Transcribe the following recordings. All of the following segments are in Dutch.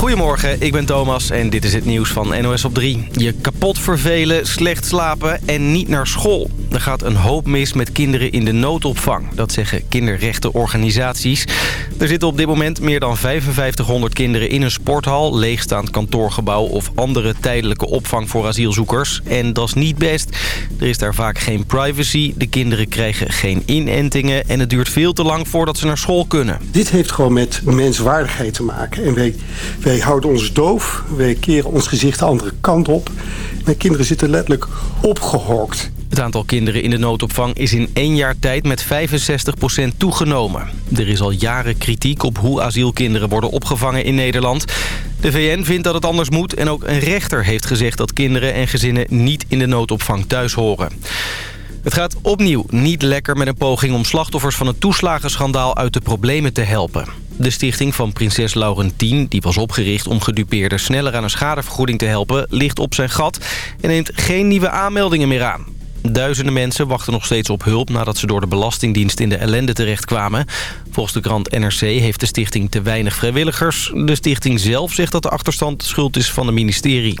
Goedemorgen, ik ben Thomas en dit is het nieuws van NOS op 3. Je kapot vervelen, slecht slapen en niet naar school. Er gaat een hoop mis met kinderen in de noodopvang. Dat zeggen kinderrechtenorganisaties. Er zitten op dit moment meer dan 5500 kinderen in een sporthal... leegstaand kantoorgebouw of andere tijdelijke opvang voor asielzoekers. En dat is niet best. Er is daar vaak geen privacy, de kinderen krijgen geen inentingen... en het duurt veel te lang voordat ze naar school kunnen. Dit heeft gewoon met menswaardigheid te maken. En wij, wij houden ons doof, wij keren ons gezicht de andere kant op. Mijn kinderen zitten letterlijk opgehorkt. Het aantal kinderen in de noodopvang is in één jaar tijd met 65% toegenomen. Er is al jaren kritiek op hoe asielkinderen worden opgevangen in Nederland. De VN vindt dat het anders moet en ook een rechter heeft gezegd dat kinderen en gezinnen niet in de noodopvang thuis horen. Het gaat opnieuw niet lekker met een poging om slachtoffers van het toeslagenschandaal uit de problemen te helpen. De stichting van prinses Laurentien, die was opgericht om gedupeerden sneller aan een schadevergoeding te helpen, ligt op zijn gat en neemt geen nieuwe aanmeldingen meer aan. Duizenden mensen wachten nog steeds op hulp nadat ze door de Belastingdienst in de ellende terechtkwamen. Volgens de krant NRC heeft de stichting te weinig vrijwilligers. De stichting zelf zegt dat de achterstand schuld is van het ministerie.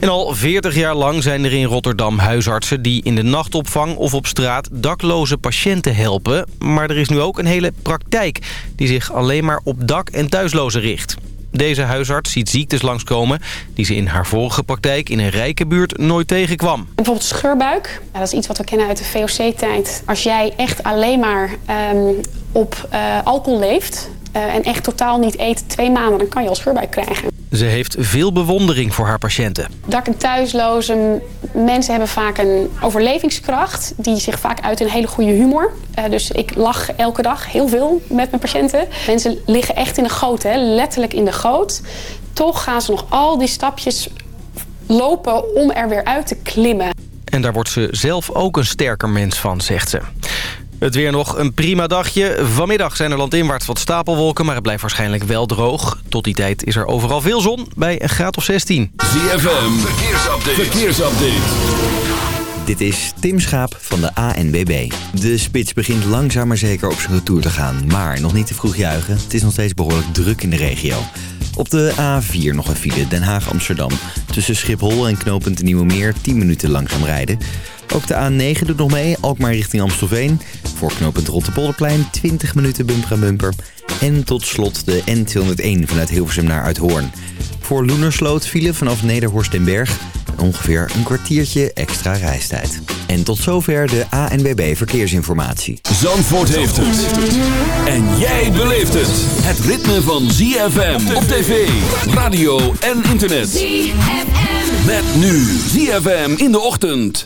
En al 40 jaar lang zijn er in Rotterdam huisartsen die in de nachtopvang of op straat dakloze patiënten helpen. Maar er is nu ook een hele praktijk die zich alleen maar op dak- en thuislozen richt. Deze huisarts ziet ziektes langskomen die ze in haar vorige praktijk in een rijke buurt nooit tegenkwam. Bijvoorbeeld scheurbuik. Ja, dat is iets wat we kennen uit de VOC-tijd. Als jij echt alleen maar um, op uh, alcohol leeft en echt totaal niet eet twee maanden, dan kan je al scheurbuik krijgen. Ze heeft veel bewondering voor haar patiënten. Dak- en thuisloze mensen hebben vaak een overlevingskracht... die zich vaak uit in een hele goede humor. Uh, dus ik lach elke dag heel veel met mijn patiënten. Mensen liggen echt in de goot, hè? letterlijk in de goot. Toch gaan ze nog al die stapjes lopen om er weer uit te klimmen. En daar wordt ze zelf ook een sterker mens van, zegt ze. Het weer nog een prima dagje. Vanmiddag zijn er landinwaarts wat stapelwolken, maar het blijft waarschijnlijk wel droog. Tot die tijd is er overal veel zon bij een graad of 16. ZFM, verkeersupdate. verkeersupdate. Dit is Tim Schaap van de ANBB. De spits begint langzaam maar zeker op zijn retour te gaan. Maar nog niet te vroeg juichen. Het is nog steeds behoorlijk druk in de regio. Op de A4 nog een file Den Haag-Amsterdam. Tussen Schiphol en knooppunt Nieuwe Meer 10 minuten langzaam rijden. Ook de A9 doet nog mee, Alkmaar richting Amstelveen. Voor knooppunt Rotterpolderplein 20 minuten bumper aan bumper. En tot slot de N201 vanuit Hilversum naar Uithoorn. Voor Loenersloot file vanaf Nederhorst en Berg. Ongeveer een kwartiertje extra reistijd. En tot zover de ANWB Verkeersinformatie. Zandvoort heeft het. En jij beleeft het. Het ritme van ZFM op tv, radio en internet. ZFM. Met nu ZFM in de ochtend.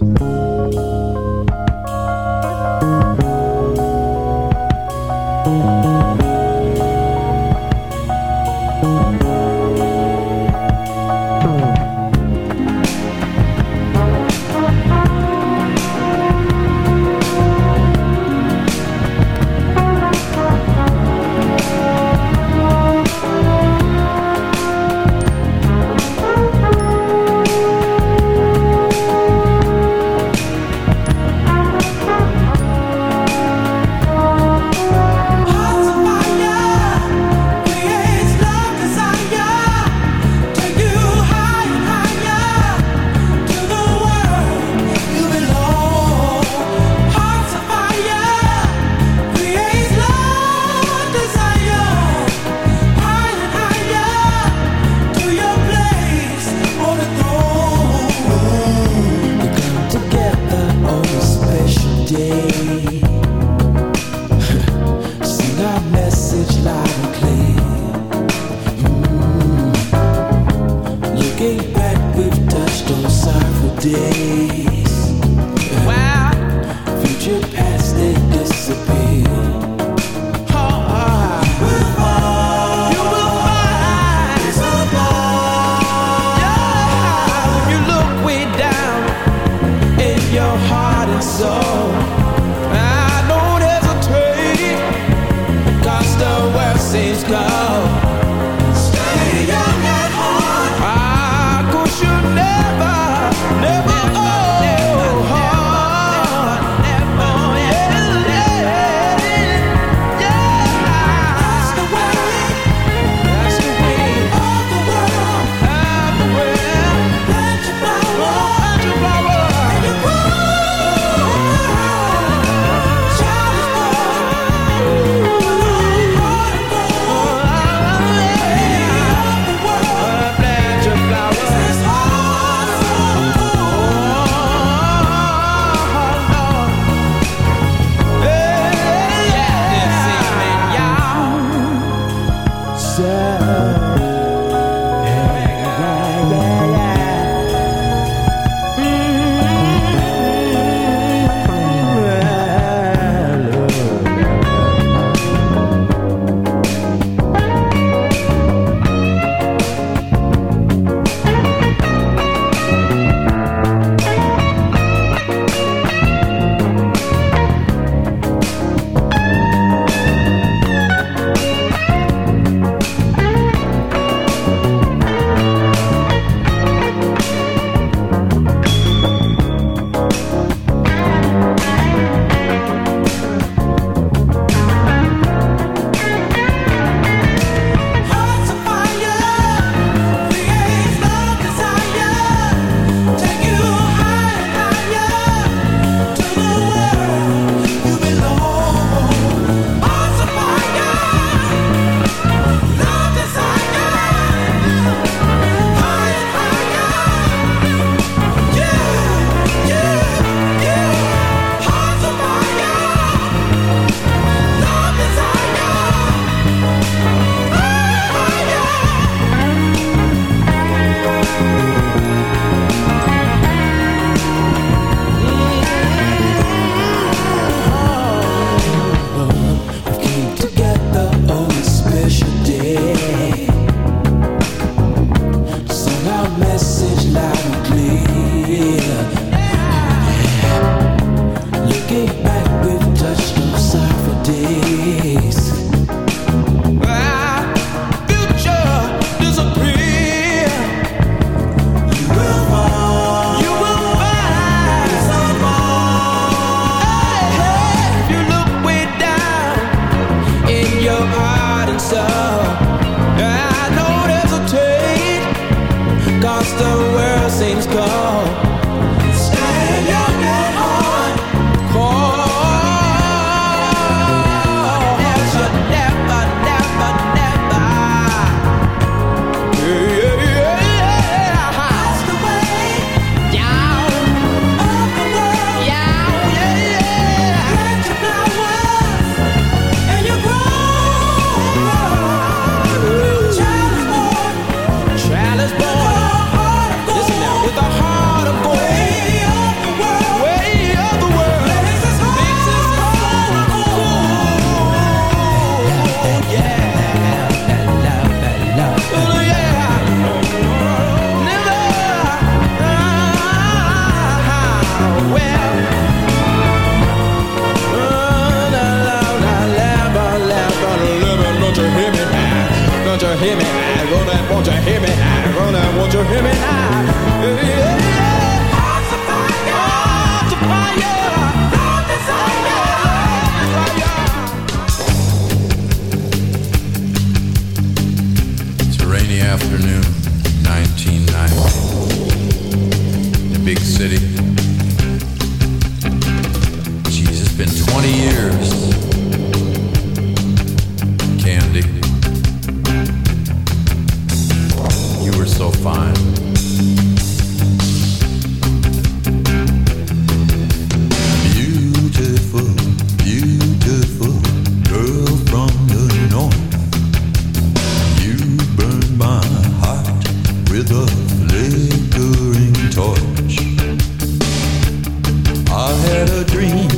Had a hole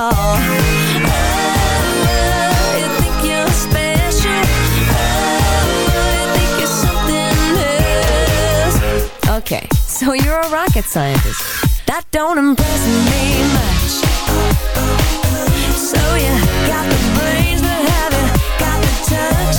Oh, oh, so you're a rocket scientist. That don't impress me much. So you got the brains, but have you got the touch?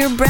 your breath.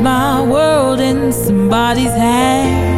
My world in somebody's hands.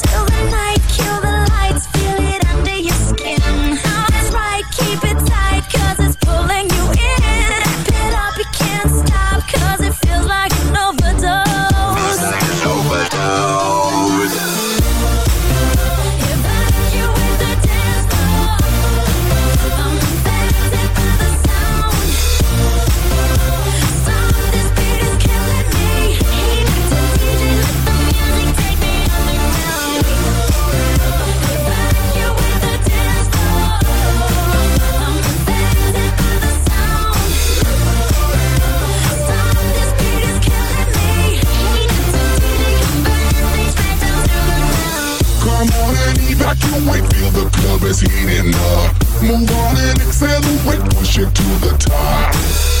I can't wait, feel the club is heating up. Move on and accelerate, push it to the top.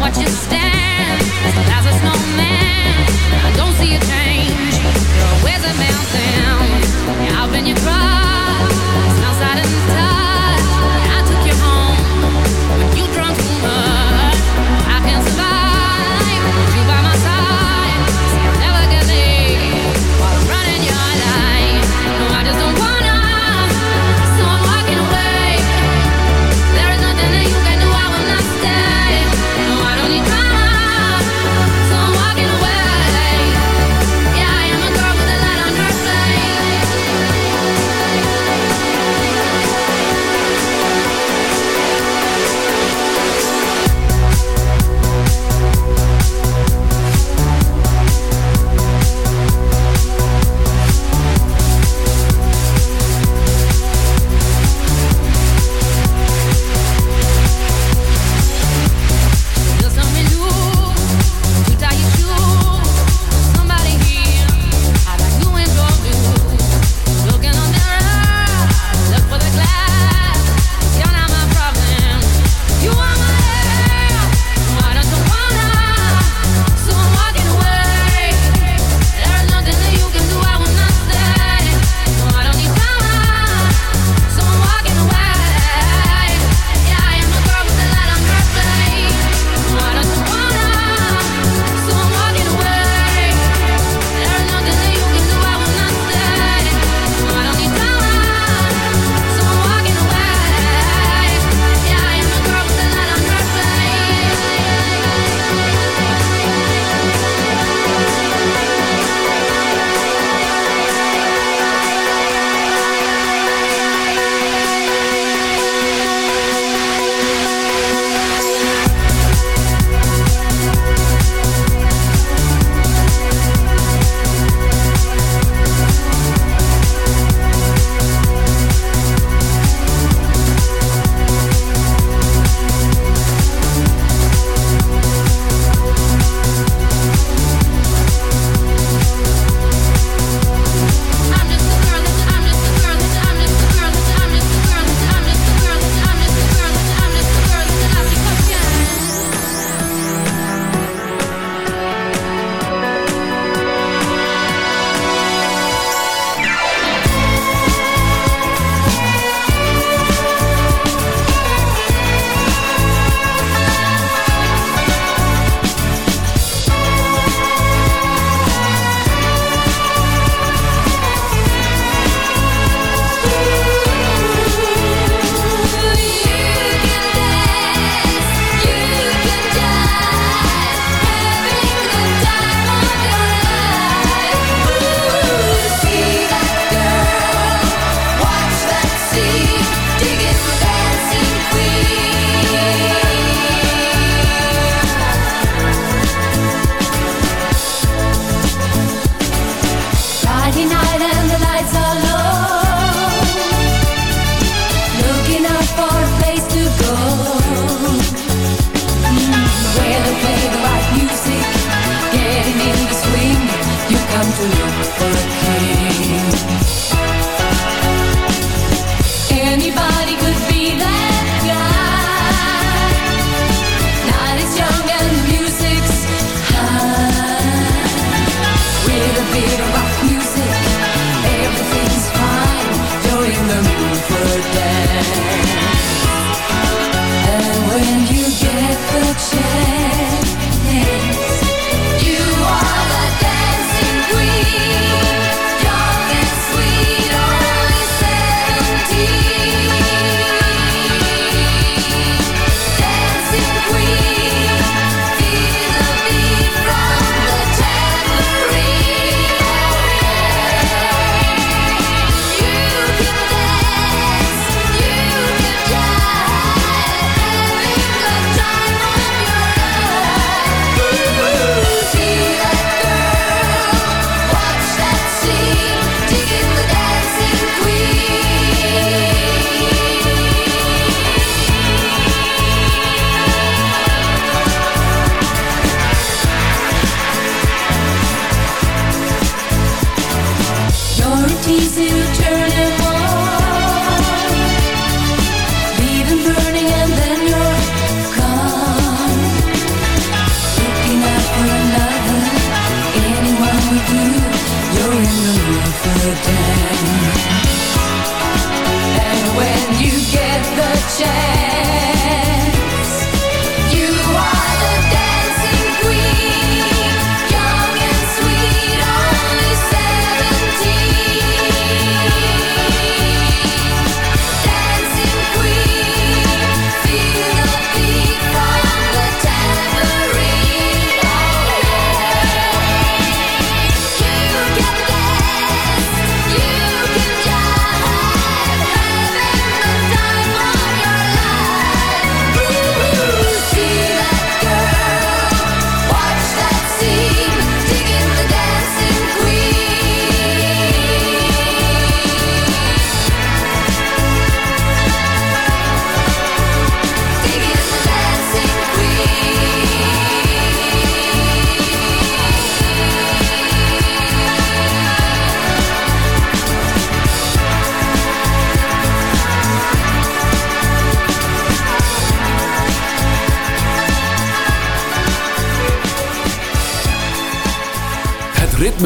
what you stand.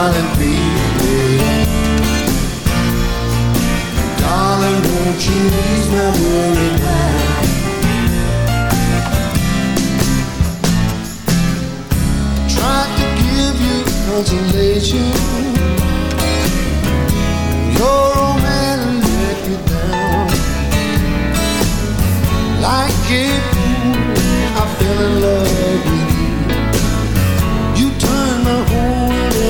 darling, baby. Darling, won't you ease my worry now? Tried to give you consolation. Your old man let me down. Like it, I fell in love.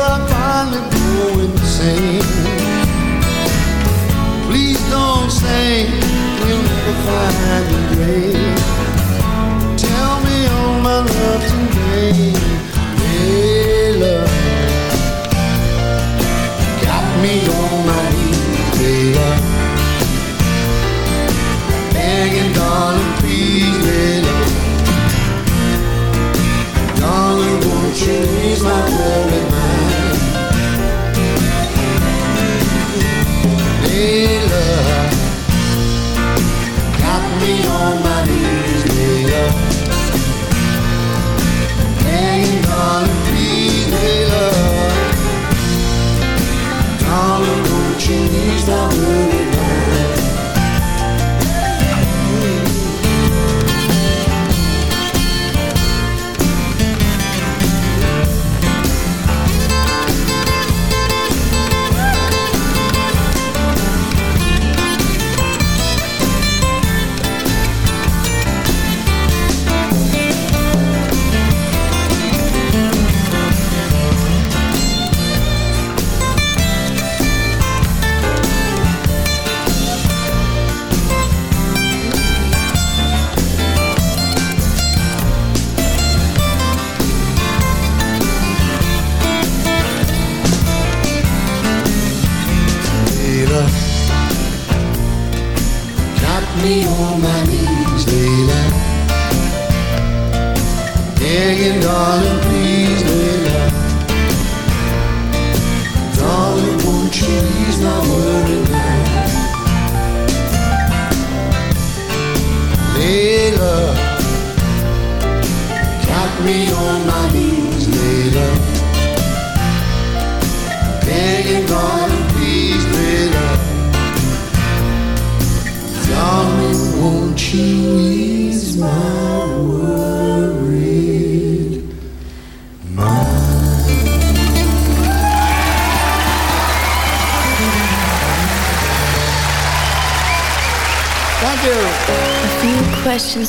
I finally go insane. Please don't say we'll never find a grave. Tell me all my love today, hey love. Got me on my knees, baby. Begging, darling, please, baby. Darling, won't you ease my worry? dans le